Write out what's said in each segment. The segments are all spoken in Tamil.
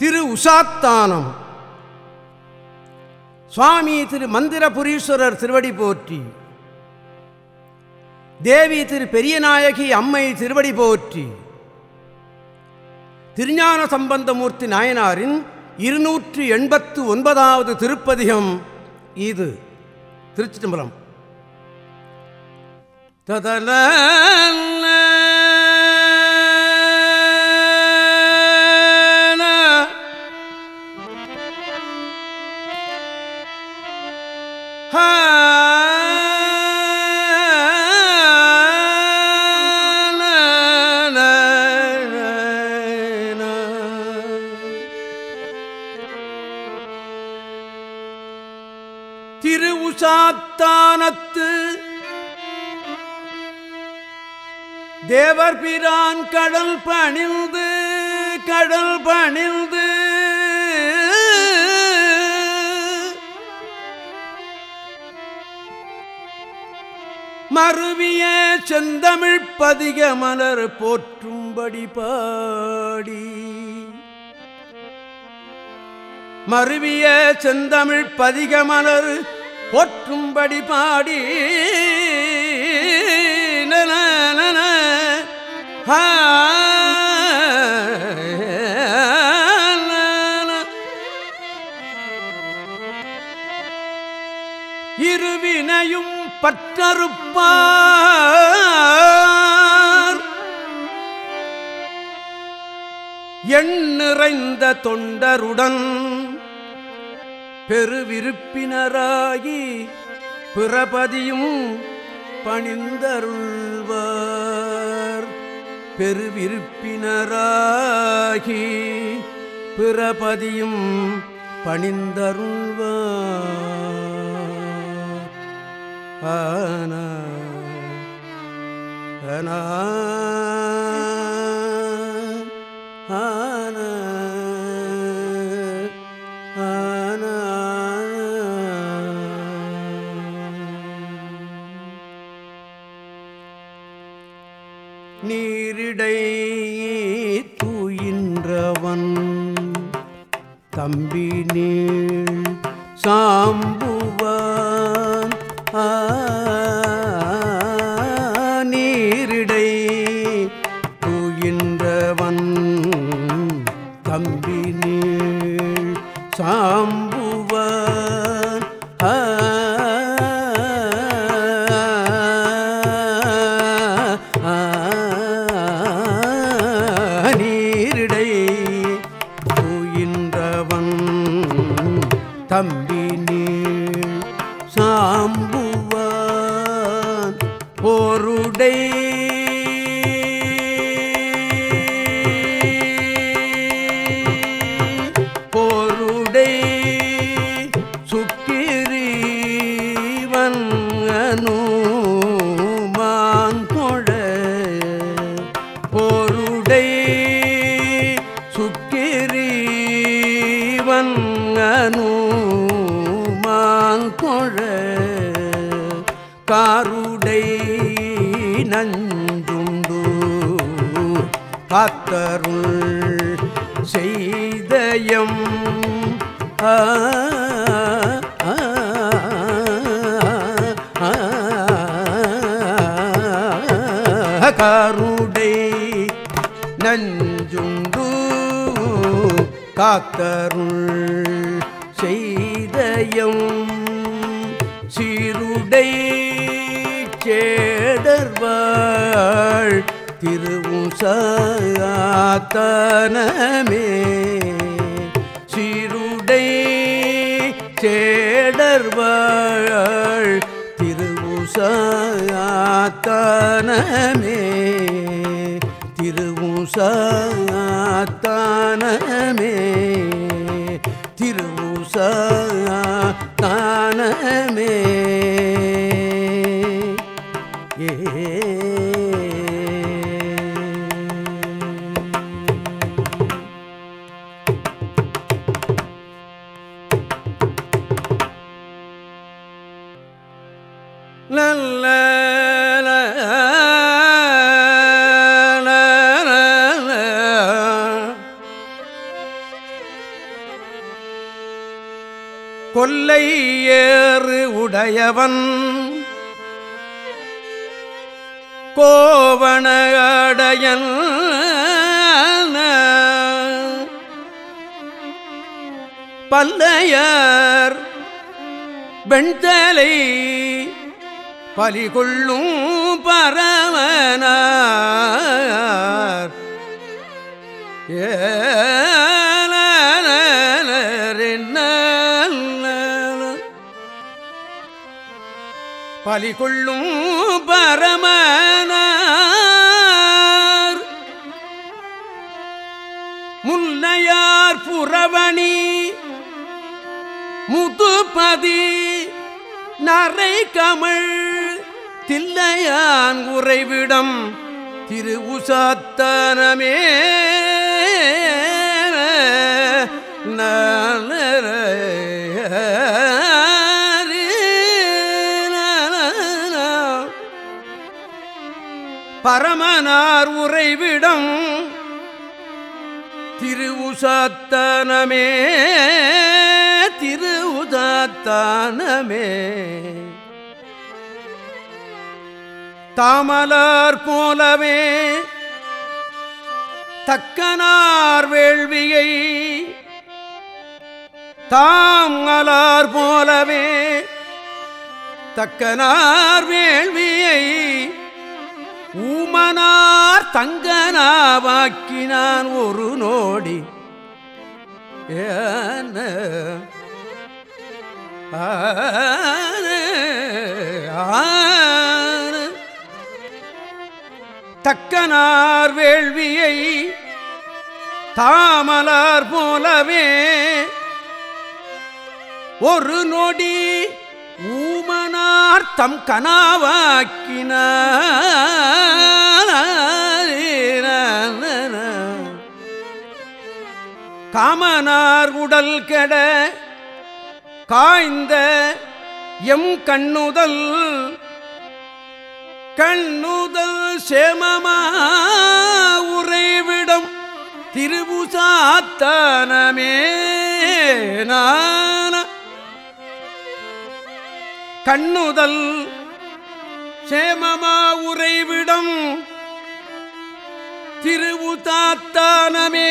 திரு உஷாத்தானம். சுவாமி திரு மந்திரபுரீஸ்வரர் திருவடி போற்றி. தேவி திரு பெரியநாயகி அம்மை திருவடி போற்றி. திருஞான சம்பந்தமூர்த்தி நாயனாரின் இருநூற்றி எண்பத்து ஒன்பதாவது திருப்பதிகம் இது. திருச்சி தம்பரம் ததல தேவர் பிரான் கடல் பணிந்து கடல் பணிந்து. மருவிய செந்தமிழ் பதிக மலர் போற்றும்படி பாடி. மருவிய செந்தமிழ் பதிக மலர் போற்றும்படி பாடி. இருவினையும் பற்றறுப்பார். எண் நிறைந்த தொண்டருடன் பெருவிருப்பினராகி பிறபதியும் பணிந்தருள்வார். பெருவிருப்பினராகி பிறபதியும் பணிந்தருள்வார். ஆன ஆனா நீரிடை தூயின்றவன். தம்பி நீள் சாம்புவான். நீரிடை தூயின்றவன். தம்பி நீள் சாம்புவான். காத்தருள் செய்தயம் ஆ ஆ, நஞ்சுண்டு காத்தருள் செய்தயம் சீருடை சேடர்வாள் திருவுசாத்தனமே சீருடை சேடர்வாள் திருவுசாத்தனமே திருவுசாத்தனமே திருவுசாத்தனமே ஏறு உடையவன். கோவணடையன் பல்லையர் வெண்தலை பலிகொள்ளும் பரமனார். ஏ பலிகொள்ளும் பரமனார். முன்னையார் புறவணி முதுபதி நரை கமழ் தில்லையான் உறைவிடம் திரு உசாத்தனமே பரமனார் உறைவிடம். திரு உசாத்தனமே தாமலார் போலவே தக்கனார் வேள்வியை தாமலார் போலவே தக்கனார் வேள்வியை ஊமனார் தங்கனாவாக்கினான் ஒரு நோடி. ஏன தக்கனார் வேள்வியை தாமலார் போலவே ஒரு நொடி ஊமனார் தம் கனாவாக்கினார். காமனார் உடல் கெட காய்ந்த எம் கண்ணுதல் கண்ணுதல் சேமமா உறைவிடம் திருவுசாத்தனமே நான் கண்ணுதல் சேமமா உறைவிடம் திருவுதாத்தானமே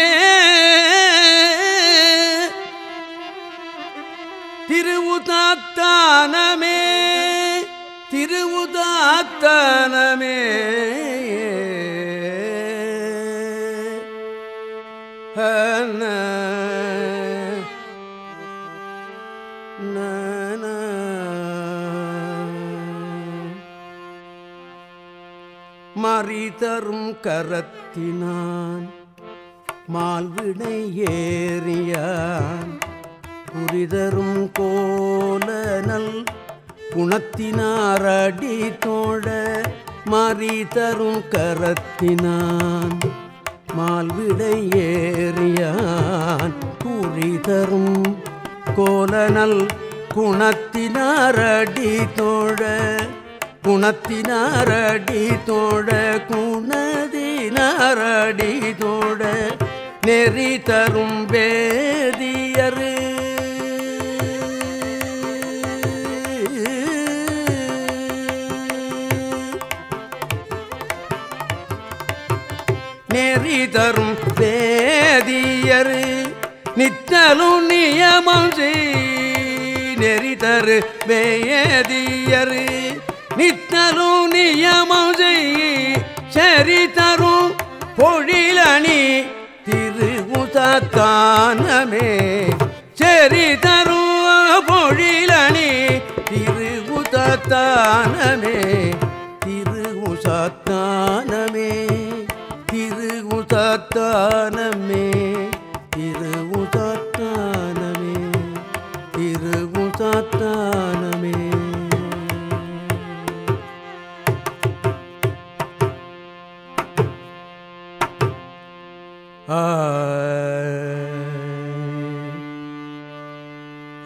திருவுதாத்தானமே திருவுதாத்தானமே மறிதரும் மால்வினை ஏறியான். புரிதரும் கோலனல் குணத்தினாரடி தோழ மாறி தரும் கரத்தினான். மால்விடை ஏறியான். கூறி தரும் கோலனல் குணத்தினாரடி தோழ குணத்தினாரடி தோழ கூ குணதினாரடி தோழ நெறி தரும் வேதியரு. நெறி தரும் வேதியரு நித்தலும் நியமம் செய். நெறி தரு வேதியரு நித்தலும் நியமம் செய். சரி பொழிலணி திருவுதானமே செறி தரும் பொழிலணி திருவுதானமே திருவுசாத்தானமே திருவுசாத்தானமே திருவுசாத்தானமே திருவுசாத்தானமே ஆ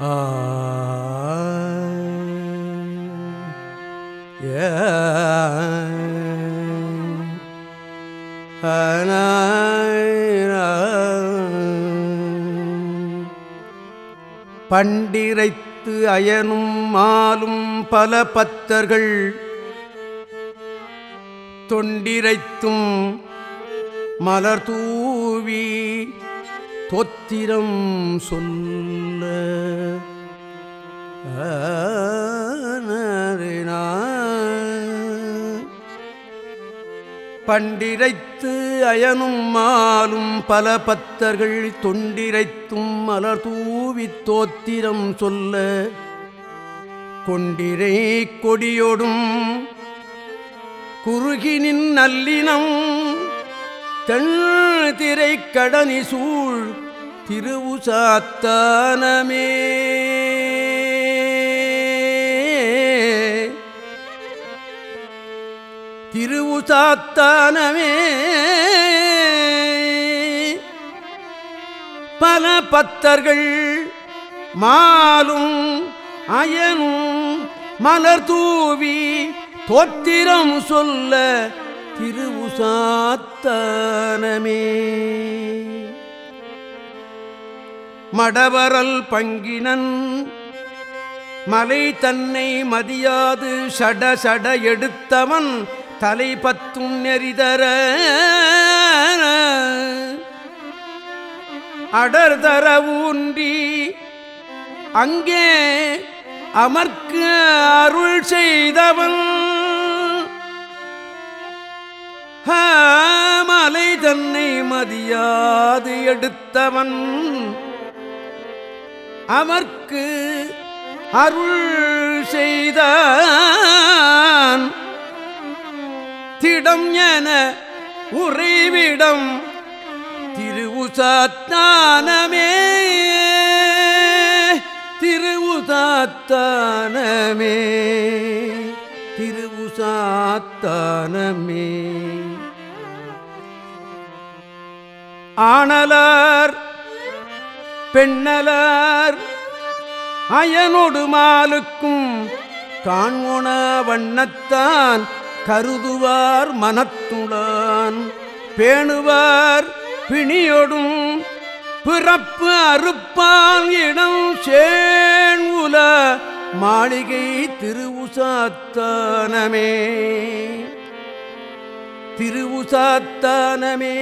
ஆ ஏ பண்டிரை பண்டிரைத்து அயனும் மாலும் பல பத்தர்கள் தொண்டிரைத்தும் மலர்தூ தூவி தொத்திரம் சொன்ன பண்டிரைத்து அயனும் மாலும் பல பத்தர்கள் தொண்டிரைத்தும் மலர் தூவி தோத்திரம் சொல்ல. கொண்டிரை கொடியோடும் குறுகினின் நல்லினம் தென் திரை கடனி சூழ் திருவுசாத்தானமே. திருவுசாத்தானமே. பல பத்தர்கள் மாலும் அயனும் மலர் தூவி தோத்திரம் சொல்ல திருவுசாத்தானமே. மடவரல் பங்கினன் மலை தன்னை மதியாது சட சட எடுத்தவன் தலை பத்தும் நெறிதர. அடர்தர ஊன்றி அங்கே அமர்க்கு அருள் செய்தவன் மலை தன்னை மதியாது எடுத்தவன். அமர்க்கு அருள் செய்த திடம் என உறைவிடம் திருவுசாத்தானமே திருவுசாத்தானமே திருவுசாத்தானமே ஆனலார் பெண்ணலார் அயனொடு மாலுக்கும் காண்முன வண்ணத்தான் கருதுவார் மனத்துளான் பேணுவார் பிணியொடும் பிறப்பு அறுப்பால் இடம் சேன் உல மாளிகை திருவுசாத்தானமே. திருவுசாத்தானமே.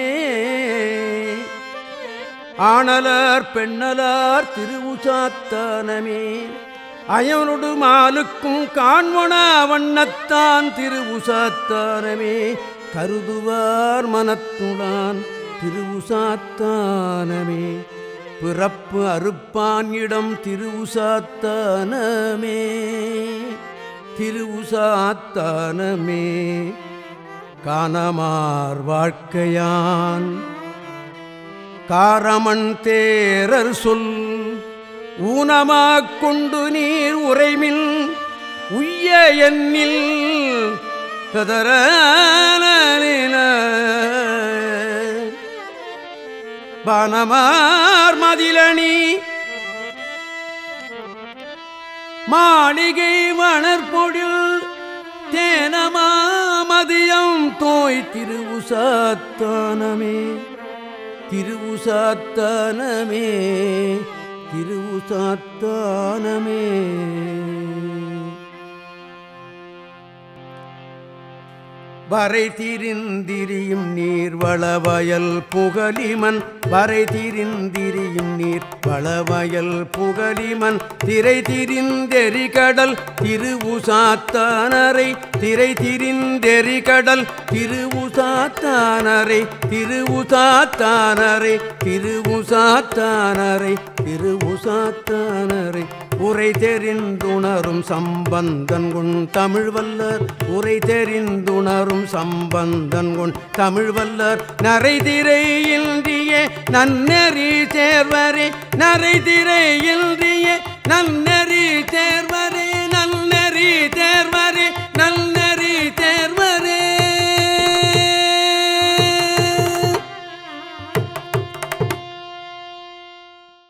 ஆணலார் பெண்ணலார் திருவுசாத்தானமே. அயனொடு மாலுக்கும் காண்மொன வண்ணத்தான் திருவுசாத்தானமே. கருதுவார் மனத்துடான் திருவுசாத்தானமே. பிறப்பு அறுப்பான் இடம் திருவுசாத்தானமே. திருவுசாத்தானமே. காணமார் வாழ்க்கையான். காரமண் தேரர் சொல் ஊனமாக் கொண்டு நீர் உரைமில் உய்ய எண்ணில் கதற பானமார் மதிலணி மாளிகை வளர்பொழில் தேனமாமதியம் தோய் திருவுசாத்தானமே திருவுசாத்தானமே திருவுசாத்தானமே. வரை திரிந்திரியும் நீர் வளவயல் புகலிமன் வரை திரிந்திரியும் நீர் வளவயல் புகலிமன் திரை திரிந்தெறி கடல் திருவுசாத்தானரை திரை திரிந்தெறி கடல் திருவுசாத்தானரை திருவுசாத்தானரை திருவுசாத்தானரை திருவுசாத்தானரை. உரை தெரிந்துணரும் சம்பந்தன் கொண் தமிழ் வல்லர் உரை தெரிந்துணரும் சம்பந்தன் கொண் தமிழ் வல்லர் நரைதிரை இன்றிய நன்னெறி சேர்வரே நரைதிரை இன்றியே நன்னெறி